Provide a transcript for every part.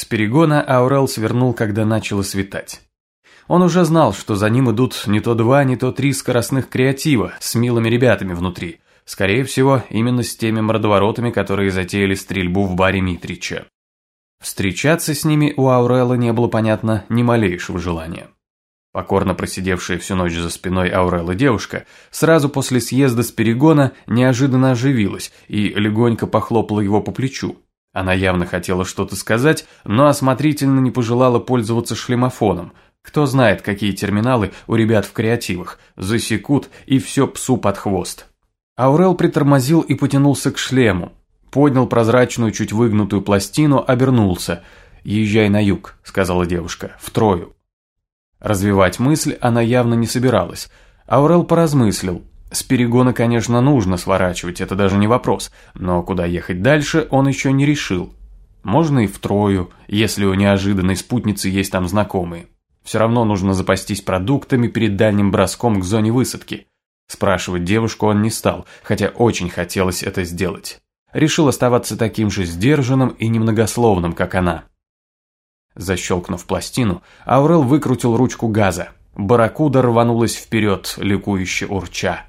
С перегона Аурел свернул, когда начало светать. Он уже знал, что за ним идут не то два, не то три скоростных креатива с милыми ребятами внутри. Скорее всего, именно с теми мордоворотами, которые затеяли стрельбу в баре Митрича. Встречаться с ними у Аурела не было, понятно, ни малейшего желания. Покорно просидевшая всю ночь за спиной Аурелла девушка сразу после съезда с перегона неожиданно оживилась и легонько похлопала его по плечу. Она явно хотела что-то сказать, но осмотрительно не пожелала пользоваться шлемофоном. Кто знает, какие терминалы у ребят в креативах. Засекут и все псу под хвост. Аурел притормозил и потянулся к шлему. Поднял прозрачную, чуть выгнутую пластину, обернулся. «Езжай на юг», — сказала девушка, — «в Трою». Развивать мысль она явно не собиралась. Аурел поразмыслил. С перегона, конечно, нужно сворачивать, это даже не вопрос, но куда ехать дальше он еще не решил. Можно и в Трою, если у неожиданной спутницы есть там знакомые. Все равно нужно запастись продуктами перед дальним броском к зоне высадки. Спрашивать девушку он не стал, хотя очень хотелось это сделать. Решил оставаться таким же сдержанным и немногословным, как она. Защелкнув пластину, Аурел выкрутил ручку газа. Барракуда рванулась вперед, ликующе урча.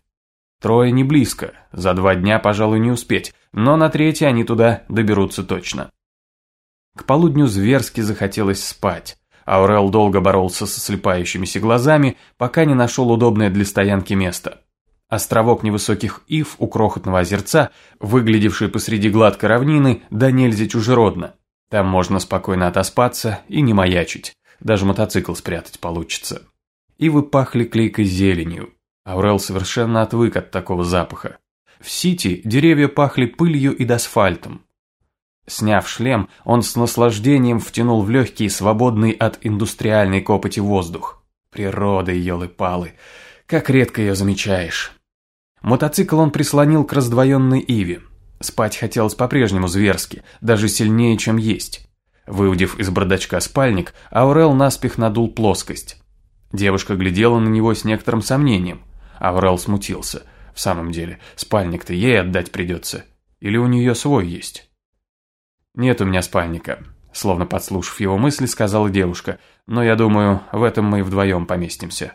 Трое не близко, за два дня, пожалуй, не успеть, но на третий они туда доберутся точно. К полудню зверски захотелось спать. Аурел долго боролся со слепающимися глазами, пока не нашел удобное для стоянки место. Островок невысоких ив у крохотного озерца, выглядевший посреди гладкой равнины, да нельзя чужеродно. Там можно спокойно отоспаться и не маячить. Даже мотоцикл спрятать получится. Ивы пахли клейкой зеленью. Аурел совершенно отвык от такого запаха. В Сити деревья пахли пылью и асфальтом. Сняв шлем, он с наслаждением втянул в легкий, свободный от индустриальной копоти воздух. Природа, елы-палы, как редко ее замечаешь. Мотоцикл он прислонил к раздвоенной Иве. Спать хотелось по-прежнему зверски, даже сильнее, чем есть. Выудив из бардачка спальник, Аурел наспех надул плоскость. Девушка глядела на него с некоторым сомнением. Аурел смутился. В самом деле, спальник-то ей отдать придется. Или у нее свой есть? «Нет у меня спальника», словно подслушав его мысли, сказала девушка. «Но я думаю, в этом мы вдвоем поместимся».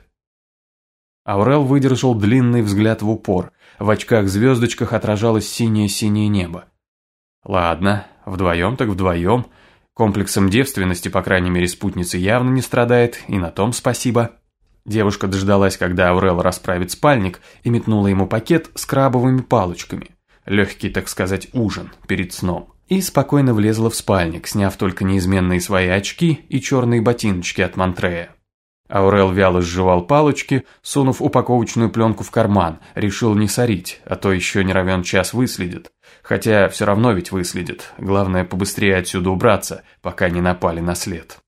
Аурел выдержал длинный взгляд в упор. В очках-звездочках отражалось синее-синее небо. Ладно, вдвоем так вдвоем. Комплексом девственности, по крайней мере, спутница явно не страдает, и на том спасибо. Девушка дождалась, когда Аурел расправит спальник, и метнула ему пакет с крабовыми палочками. Легкий, так сказать, ужин перед сном. И спокойно влезла в спальник, сняв только неизменные свои очки и черные ботиночки от Монтрея. Аурел вяло сживал палочки, сунув упаковочную пленку в карман, решил не сорить, а то еще не равен час выследит. Хотя все равно ведь выследит, главное побыстрее отсюда убраться, пока не напали на след.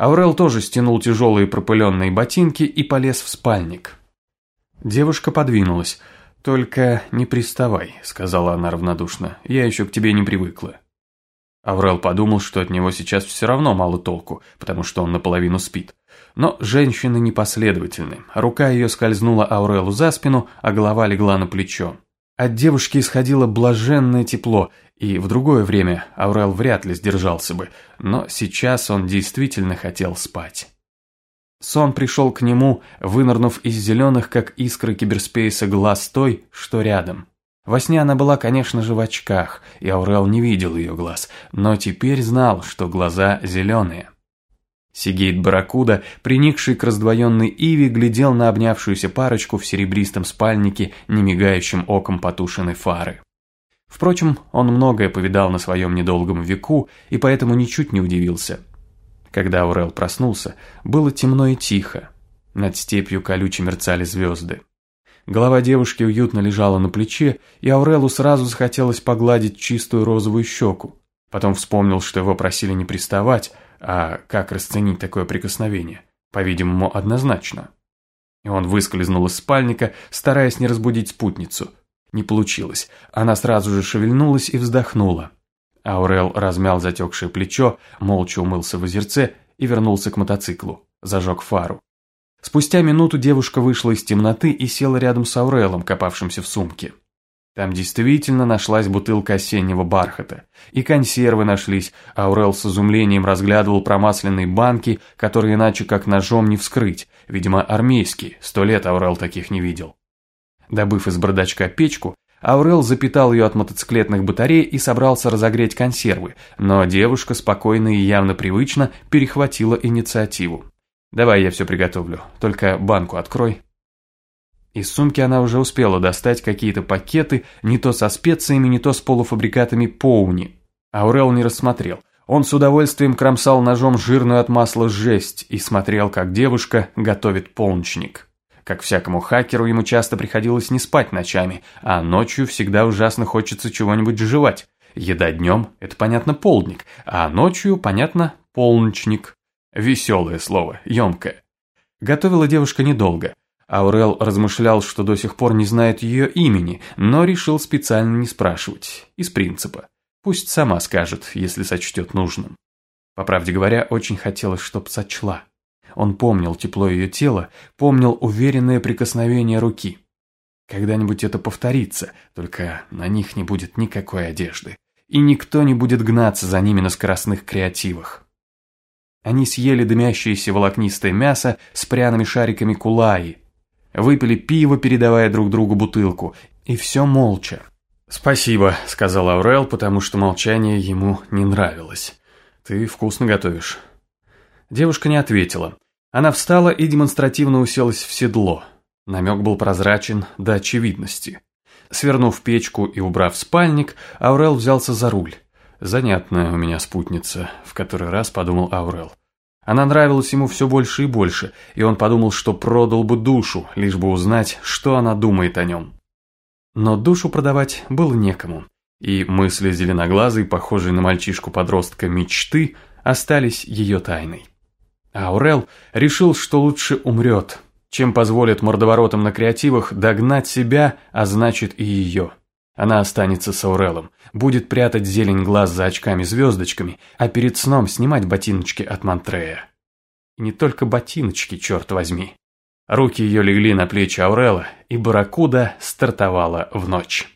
Аурел тоже стянул тяжелые пропыленные ботинки и полез в спальник. Девушка подвинулась. «Только не приставай», — сказала она равнодушно, — «я еще к тебе не привыкла». Аврел подумал, что от него сейчас все равно мало толку, потому что он наполовину спит. Но женщины непоследовательны. Рука ее скользнула Аурелу за спину, а голова легла на плечо. От девушки исходило блаженное тепло, и в другое время Аурел вряд ли сдержался бы, но сейчас он действительно хотел спать. Сон пришел к нему, вынырнув из зеленых, как искры киберспейса, глаз той, что рядом. Во сне она была, конечно же, в очках, и Аурел не видел ее глаз, но теперь знал, что глаза зеленые. Сигейт Баракуда, приникший к раздвоенной Иве, глядел на обнявшуюся парочку в серебристом спальнике, немигающим оком потушенной фары. Впрочем, он многое повидал на своем недолгом веку и поэтому ничуть не удивился. Когда Аурел проснулся, было темно и тихо. Над степью колюче мерцали звезды. Голова девушки уютно лежала на плече, и Аурелу сразу захотелось погладить чистую розовую щеку. Потом вспомнил, что его просили не приставать, а как расценить такое прикосновение? По-видимому, однозначно. И он выскользнул из спальника, стараясь не разбудить спутницу. Не получилось. Она сразу же шевельнулась и вздохнула. Аурел размял затекшее плечо, молча умылся в озерце и вернулся к мотоциклу. Зажег фару. Спустя минуту девушка вышла из темноты и села рядом с Аурелом, копавшимся в сумке. Там действительно нашлась бутылка осеннего бархата. И консервы нашлись, а Аурел с изумлением разглядывал промасленные банки, которые иначе как ножом не вскрыть. Видимо, армейские, сто лет Аурел таких не видел. Добыв из бардачка печку, Аурел запитал ее от мотоциклетных батарей и собрался разогреть консервы, но девушка спокойно и явно привычно перехватила инициативу. «Давай я все приготовлю, только банку открой». Из сумки она уже успела достать какие-то пакеты, не то со специями, не то с полуфабрикатами поуни. Аурел не рассмотрел. Он с удовольствием кромсал ножом жирную от масла жесть и смотрел, как девушка готовит полночник. Как всякому хакеру, ему часто приходилось не спать ночами, а ночью всегда ужасно хочется чего-нибудь жевать. Еда днем – это, понятно, полдник, а ночью, понятно, полночник. Веселое слово, емкое. Готовила девушка недолго. Аурел размышлял, что до сих пор не знает ее имени, но решил специально не спрашивать, из принципа. Пусть сама скажет, если сочтет нужным. По правде говоря, очень хотелось, чтоб сочла. Он помнил тепло ее тела, помнил уверенное прикосновение руки. Когда-нибудь это повторится, только на них не будет никакой одежды. И никто не будет гнаться за ними на скоростных креативах. Они съели дымящееся волокнистое мясо с пряными шариками кулаи, Выпили пиво, передавая друг другу бутылку. И все молча. «Спасибо», — сказал Аурел, потому что молчание ему не нравилось. «Ты вкусно готовишь». Девушка не ответила. Она встала и демонстративно уселась в седло. Намек был прозрачен до очевидности. Свернув печку и убрав спальник, Аурел взялся за руль. «Занятная у меня спутница», — в который раз подумал Аурел. Она нравилась ему все больше и больше, и он подумал, что продал бы душу, лишь бы узнать, что она думает о нем. Но душу продавать было некому, и мысли зеленоглазой, похожей на мальчишку-подростка мечты, остались ее тайной. А Аурел решил, что лучше умрет, чем позволит мордоворотам на креативах догнать себя, а значит и ее. Она останется с Аурелом, будет прятать зелень глаз за очками-звездочками, а перед сном снимать ботиночки от Монтрея. И не только ботиночки, черт возьми. Руки ее легли на плечи Аурела, и Барракуда стартовала в ночь.